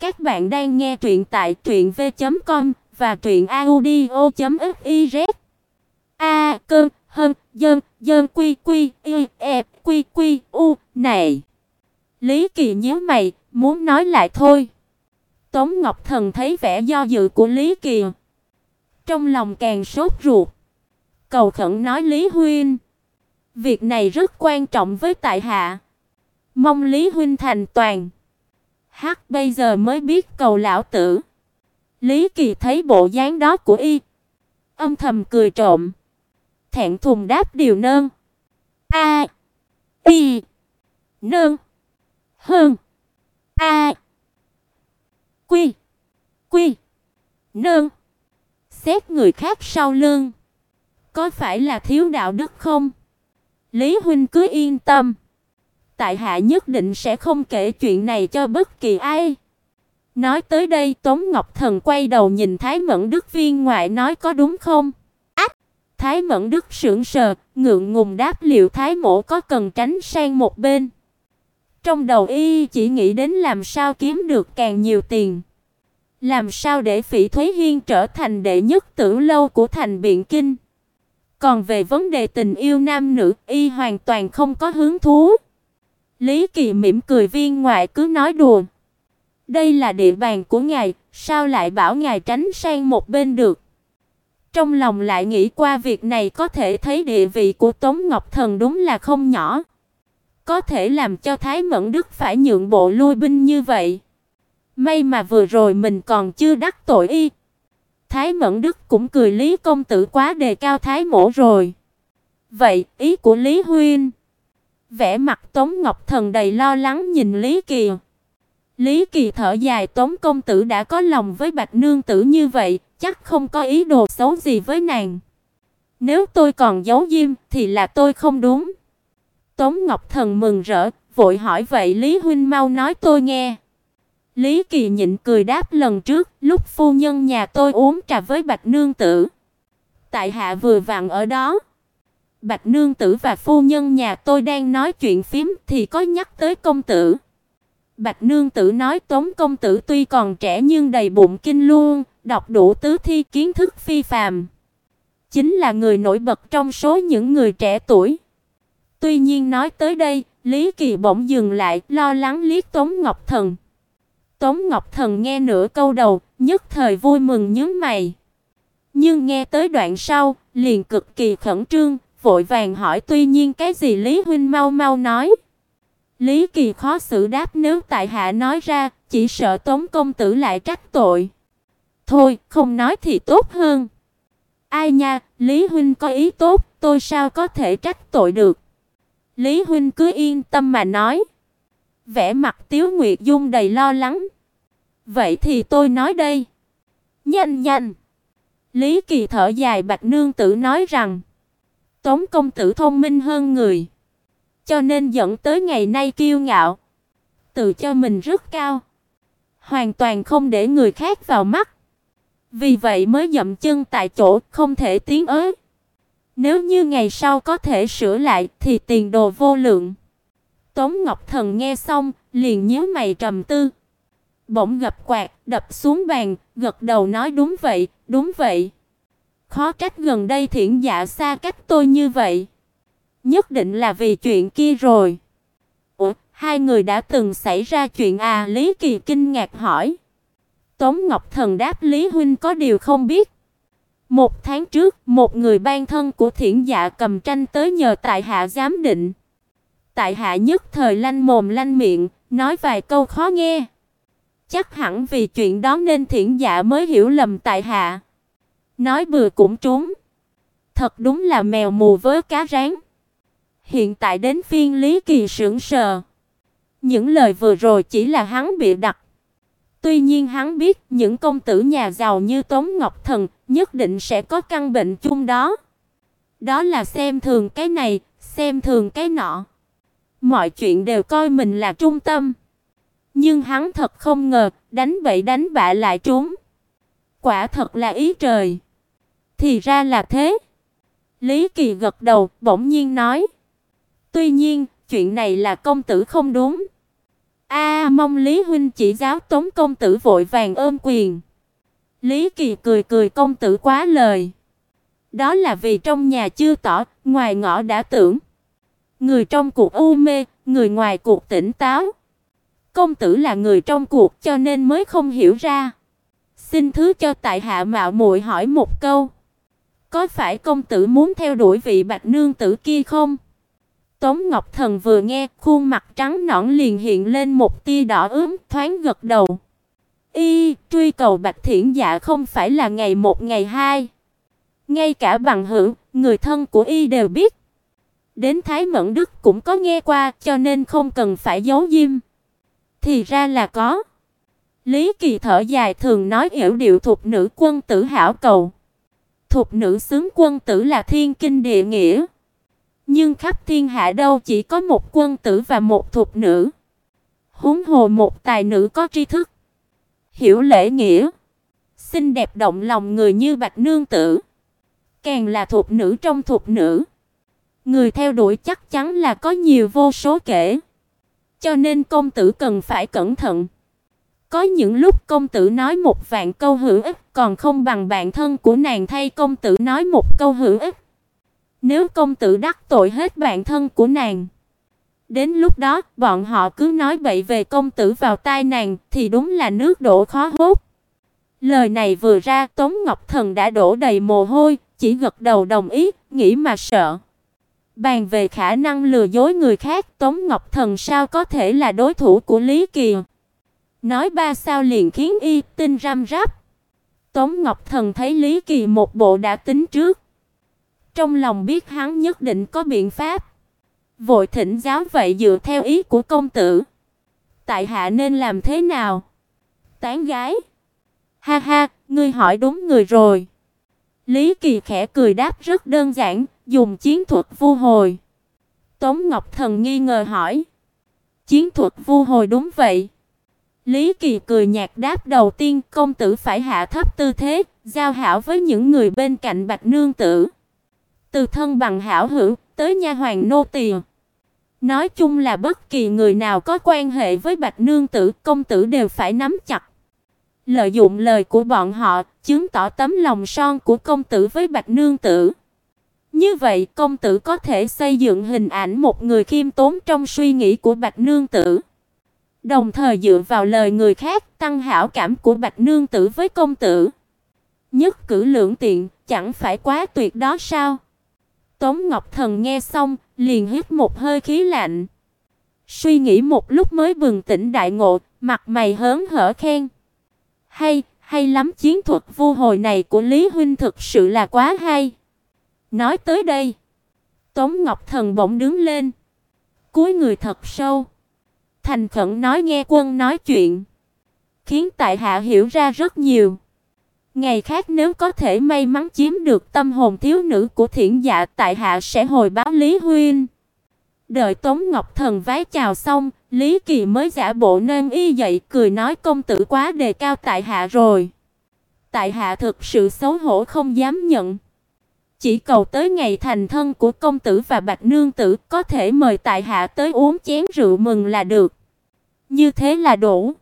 Các bạn đang nghe truyện tại truyệnv.com và truyệnaudio.fiz. A cơ, hơn dân dân quy quy, y, e, quy quy, u, này. Lý Kỳ nhíu mày, muốn nói lại thôi. Tống Ngọc Thần thấy vẻ do dự của Lý Kỳ, trong lòng càng sốt ruột. Cầu khẩn nói Lý huynh, việc này rất quan trọng với tại hạ, mong Lý huynh thành toàn. Hắc bây giờ mới biết cầu lão tử. Lý Kỳ thấy bộ dáng đó của y, âm thầm cười trộm. Thẹn thùng đáp điều nơn. A. Y. Nơn. Hơn. A. Quy. Quy. Nơn. Xét người khác sau lưng, có phải là thiếu đạo đức không? Lý huynh cứ yên tâm tại hạ nhất định sẽ không kể chuyện này cho bất kỳ ai. Nói tới đây, Tống Ngọc Thần quay đầu nhìn Thái Mẫn Đức viên ngoại nói có đúng không? Ách! Thái Mẫn Đức sững sờ, ngượng ngùng đáp liệu Thái mổ có cần tránh sang một bên. Trong đầu y chỉ nghĩ đến làm sao kiếm được càng nhiều tiền. Làm sao để Phỉ Thúy Hiên trở thành đệ nhất tử lâu của thành Biện Kinh. Còn về vấn đề tình yêu nam nữ, y hoàn toàn không có hứng thú. Lý Kỳ mỉm cười viên ngoại cứ nói đùa. Đây là địa bàn của ngài, sao lại bảo ngài tránh sang một bên được? Trong lòng lại nghĩ qua việc này có thể thấy địa vị của Tống Ngọc Thần đúng là không nhỏ. Có thể làm cho Thái Mẫn Đức phải nhượng bộ lui binh như vậy. May mà vừa rồi mình còn chưa đắc tội y. Thái Mẫn Đức cũng cười Lý công tử quá đề cao Thái mổ rồi. Vậy, ý của Lý huynh Vẻ mặt Tống Ngọc Thần đầy lo lắng nhìn Lý Kỳ. Lý Kỳ thở dài, Tống công tử đã có lòng với Bạch nương tử như vậy, chắc không có ý đồ xấu gì với nàng. Nếu tôi còn giấu diêm thì là tôi không đúng. Tống Ngọc Thần mừng rỡ, vội hỏi vậy Lý huynh mau nói tôi nghe. Lý Kỳ nhịn cười đáp lần trước, lúc phu nhân nhà tôi uống trà với Bạch nương tử. Tại hạ vừa vặn ở đó. Bạch nương tử và phu nhân nhà tôi đang nói chuyện phím thì có nhắc tới công tử. Bạch nương tử nói Tống công tử tuy còn trẻ nhưng đầy bụng kinh luôn, đọc đủ tứ thi kiến thức phi phàm. Chính là người nổi bật trong số những người trẻ tuổi. Tuy nhiên nói tới đây, Lý Kỳ bỗng dừng lại, lo lắng liếc Tống Ngọc Thần. Tống Ngọc Thần nghe nửa câu đầu, nhất thời vui mừng nhướng mày. Nhưng nghe tới đoạn sau, liền cực kỳ khẩn trương, vội vàng hỏi tuy nhiên cái gì Lý huynh mau mau nói. Lý Kỳ khó xử đáp nếu tại hạ nói ra, chỉ sợ Tống công tử lại trách tội. Thôi, không nói thì tốt hơn. Ai nha, Lý huynh có ý tốt, tôi sao có thể trách tội được. Lý huynh cứ yên tâm mà nói. Vẻ mặt Tiếu Nguyệt Dung đầy lo lắng. Vậy thì tôi nói đây. Nhanh nhanh. Lý Kỳ thở dài Bạch nương tử nói rằng Tống công tử thông minh hơn người, cho nên dẫn tới ngày nay kiêu ngạo, tự cho mình rất cao, hoàn toàn không để người khác vào mắt. Vì vậy mới dậm chân tại chỗ, không thể tiến ới. Nếu như ngày sau có thể sửa lại thì tiền đồ vô lượng. Tống Ngọc Thần nghe xong, liền nhíu mày trầm tư. Bỗng gập quạt, đập xuống bàn, gật đầu nói đúng vậy, đúng vậy. Khó trách gần đây thiện dạ xa cách tôi như vậy. Nhất định là vì chuyện kia rồi. Ủa, hai người đã từng xảy ra chuyện à? Lý Kỳ kinh ngạc hỏi. Tống Ngọc Thần đáp Lý huynh có điều không biết. Một tháng trước, một người ban thân của Thiển Dạ cầm tranh tới nhờ tại hạ giám định. Tại hạ nhất thời lanh mồm lanh miệng, nói vài câu khó nghe. Chắc hẳn vì chuyện đó nên Thiển Dạ mới hiểu lầm tại hạ. Nói bừa cũng trúng. Thật đúng là mèo mù với cá rán. Hiện tại đến phiên Lý Kỳ sững sờ. Những lời vừa rồi chỉ là hắn bịa đặt. Tuy nhiên hắn biết những công tử nhà giàu như Tống Ngọc Thần nhất định sẽ có căn bệnh chung đó. Đó là xem thường cái này, xem thường cái nọ. Mọi chuyện đều coi mình là trung tâm. Nhưng hắn thật không ngờ, đánh bậy đánh bạ lại trúng. Quả thật là ý trời. Thì ra là thế. Lý Kỳ gật đầu, bỗng nhiên nói: "Tuy nhiên, chuyện này là công tử không đúng. A mong Lý huynh chỉ giáo Tống công tử vội vàng ôm quyền. Lý Kỳ cười cười công tử quá lời. Đó là vì trong nhà chưa tỏ, ngoài ngõ đã tưởng. Người trong cuộc u mê, người ngoài cuộc tỉnh táo. Công tử là người trong cuộc cho nên mới không hiểu ra. Xin thứ cho tại hạ mạo muội hỏi một câu. Có phải công tử muốn theo đuổi vị Bạch nương tử kia không? Tống Ngọc Thần vừa nghe, khuôn mặt trắng nõn liền hiện lên một tia đỏ ửng, thoáng gật đầu. Y, truy cầu Bạch Thiển Dạ không phải là ngày một ngày hai. Ngay cả bằng hữu, người thân của y đều biết. Đến Thái Mẫn Đức cũng có nghe qua, cho nên không cần phải giấu diêm. Thì ra là có. Lý Kỳ thở dài thường nói hiểu điệu thuộc nữ quân tử hảo cầu. Thuộc nữ xứng quân tử là thiên kinh địa nghĩa. Nhưng khắp thiên hạ đâu chỉ có một quân tử và một thuộc nữ. Huống hồ một tài nữ có tri thức, hiểu lễ nghĩa, xinh đẹp động lòng người như Bạch nương tử, càng là thuộc nữ trong thuộc nữ. Người theo đuổi chắc chắn là có nhiều vô số kể. Cho nên công tử cần phải cẩn thận. Có những lúc công tử nói một vạn câu hữu ích, còn không bằng bạn thân của nàng thay công tử nói một câu hữu ích. Nếu công tử đắc tội hết bạn thân của nàng, đến lúc đó bọn họ cứ nói bậy về công tử vào tai nàng thì đúng là nước đổ khó hốt. Lời này vừa ra, Tống Ngọc Thần đã đổ đầy mồ hôi, chỉ gật đầu đồng ý, nghĩ mà sợ. Bàn về khả năng lừa dối người khác, Tống Ngọc Thần sao có thể là đối thủ của Lý Kỳ? Nói ba sao liền khiến y tin răm rắp. Tống Ngọc Thần thấy Lý Kỳ một bộ đã tính trước, trong lòng biết hắn nhất định có biện pháp, vội thỉnh giáo vậy dựa theo ý của công tử, tại hạ nên làm thế nào? Tán gái. Ha ha, ngươi hỏi đúng người rồi. Lý Kỳ khẽ cười đáp rất đơn giản, dùng chiến thuật vu hồi. Tống Ngọc Thần nghi ngờ hỏi. Chiến thuật vu hồi đúng vậy. Lý Kỳ cười nhạt đáp đầu tiên công tử phải hạ thấp tư thế, giao hảo với những người bên cạnh Bạch nương tử. Từ thân bằng hảo hữu tới nha hoàng nô tỳ. Nói chung là bất kỳ người nào có quan hệ với Bạch nương tử, công tử đều phải nắm chặt. Lợi dụng lời của bọn họ, chứng tỏ tấm lòng son của công tử với Bạch nương tử. Như vậy, công tử có thể xây dựng hình ảnh một người khiêm tốn trong suy nghĩ của Bạch nương tử. Đồng thời dựa vào lời người khác tăng hảo cảm của Bạch nương tử với công tử. Nhất cử lưỡng tiện, chẳng phải quá tuyệt đó sao? Tống Ngọc Thần nghe xong, liền hít một hơi khí lạnh. Suy nghĩ một lúc mới bừng tỉnh đại ngộ, mặt mày hớn hở khen: "Hay, hay lắm chiến thuật vu hồi này của Lý huynh thực sự là quá hay." Nói tới đây, Tống Ngọc Thần bỗng đứng lên, cúi người thật sâu, thành khẩn nói nghe quân nói chuyện, khiến tại hạ hiểu ra rất nhiều. Ngày khác nếu có thể may mắn chiếm được tâm hồn thiếu nữ của Thiển Dạ, tại hạ sẽ hồi báo Lý huynh. Đợi Tống Ngọc Thần vái chào xong, Lý Kỳ mới giả bộ nên y dậy cười nói công tử quá đề cao tại hạ rồi. Tại hạ thực sự xấu hổ không dám nhận. Chỉ cầu tới ngày thành thân của công tử và Bạch nương tử, có thể mời tại hạ tới uống chén rượu mừng là được. Như thế là đủ.